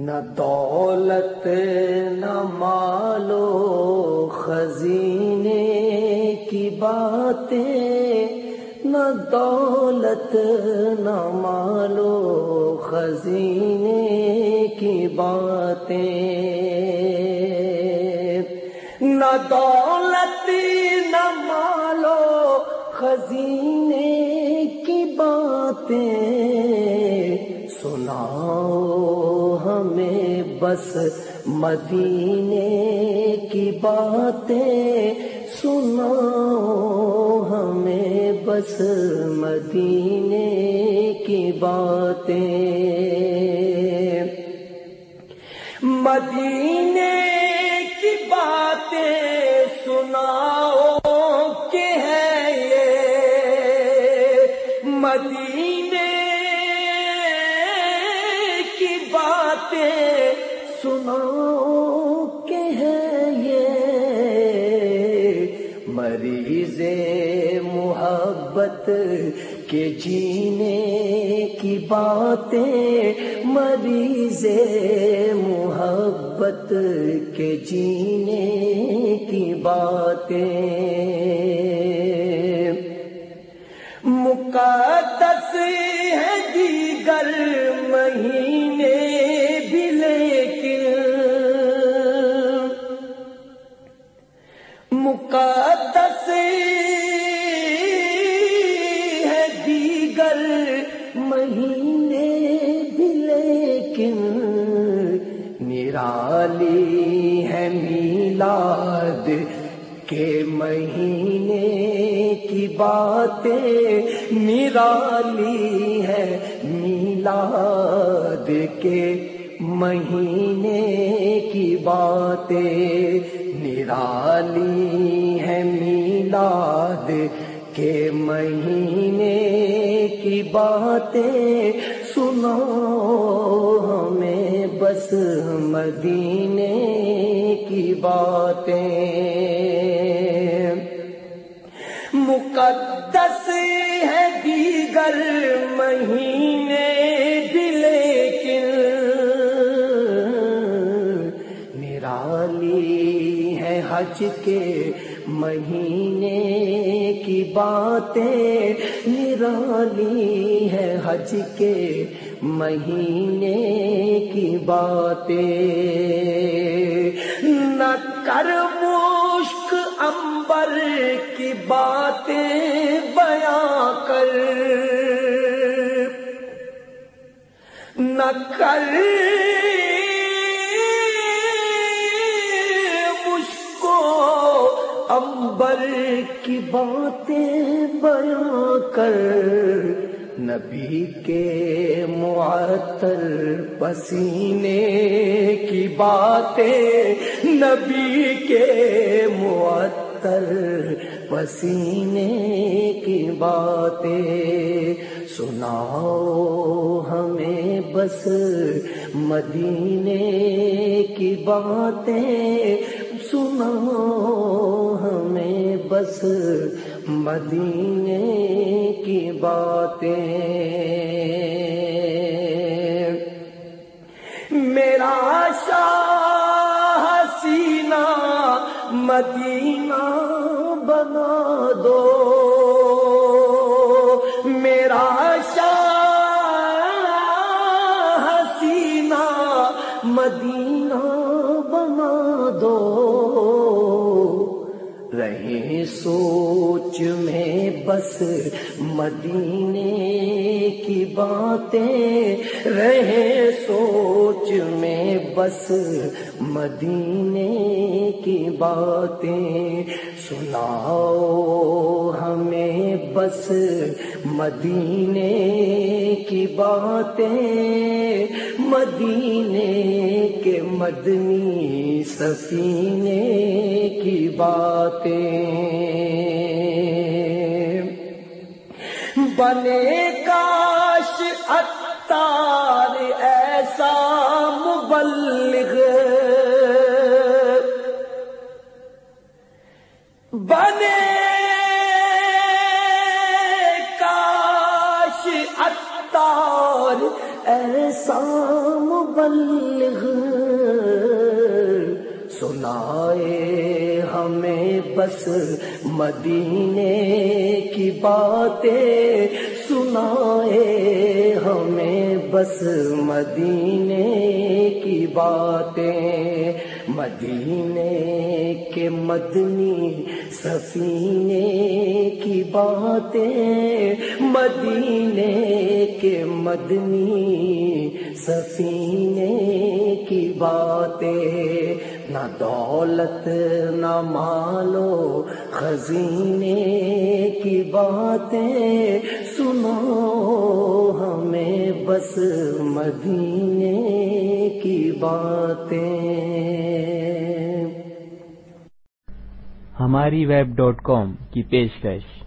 نہ دولت، نہ مالو خزینے کی باتیں، نہ دولت، نہ مالو خزینے کی باتیں۔ نہ دولت، نہ مالو خزینے کی باتیں ہمیں بس مدینے کی باتیں سناؤ ہمیں بس مدینے کی باتیں۔ مدینے کی باتیں سناؤ۔ مریض محبت کے جینے کی باتیں مریض محبت کے جینے کی باتیں۔ مقدس مہینے بھی لیکن نرالی ہے میلاد کے مہینے کی باتیں نرالی ہے میلاد کے مہینے کی باتیں نرالی ہے میلاد کے مہینے باتیں سنو، ہمیں بس مدینے کی باتیں۔ مقدس ہے دیگر مہینے بھی لیکن نرالی ہے حج کے مہینے کی باتیں نرالی ہے حج کے مہینے کی باتیں۔ نہ کر مشک امبر کی باتیں بیاں کر۔ نہ کر امبر کی باتیں بیاں کر۔ نبی کے معطر پسینے کی باتیں۔ نبی کے معطر پسینے کی باتیں۔ سناؤ ہمیں بس مدینے کی باتیں۔ سناؤ بس مدینے کی باتیں۔ میرا شاہ حسینہ مدینہ بنا دو۔ میرا شاہ حسینہ مدینہ بنا دو۔ رہے سوچ میں بس مدینے کی باتیں رہے۔ سوچ میں بس مدینے کی باتیں سناؤ۔ ہمیں بس مدینے کی باتیں۔ مدینے کے مدنی سفینے کی باتیں۔ بنے کاش اتار ایسا مبلغ بنے کاش اتار ایسا مبلغ سنائے ہمیں بس مدینے کی باتیں، سنائے ہمیں بس مدینے کی باتیں، مدینے کے مدنی سفینے کی باتیں، مدینے کے مدنی سفینے کی باتیں۔ نہ دولت، نہ مالو خزینے کی باتیں۔ سنو ہمیں بس مدینے کی باتیں۔ ہماری ویب ڈاٹ کام کی پیشکش۔